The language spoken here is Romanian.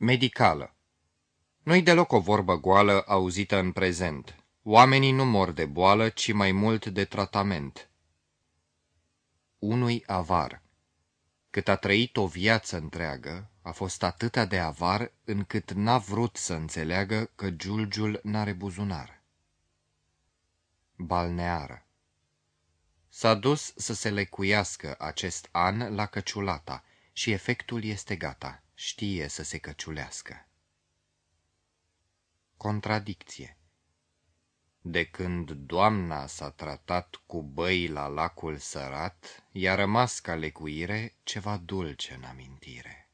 Medicală Nu-i deloc o vorbă goală auzită în prezent. Oamenii nu mor de boală, ci mai mult de tratament. Unui avar Cât a trăit o viață întreagă, a fost atâta de avar încât n-a vrut să înțeleagă că giulgiul n-are buzunar. Balneară S-a dus să se lecuiască acest an la căciulata și efectul este gata știe să se căciulească. Contradicție De când doamna s-a tratat cu băi la lacul sărat, i-a rămas ca lecuire ceva dulce în amintire.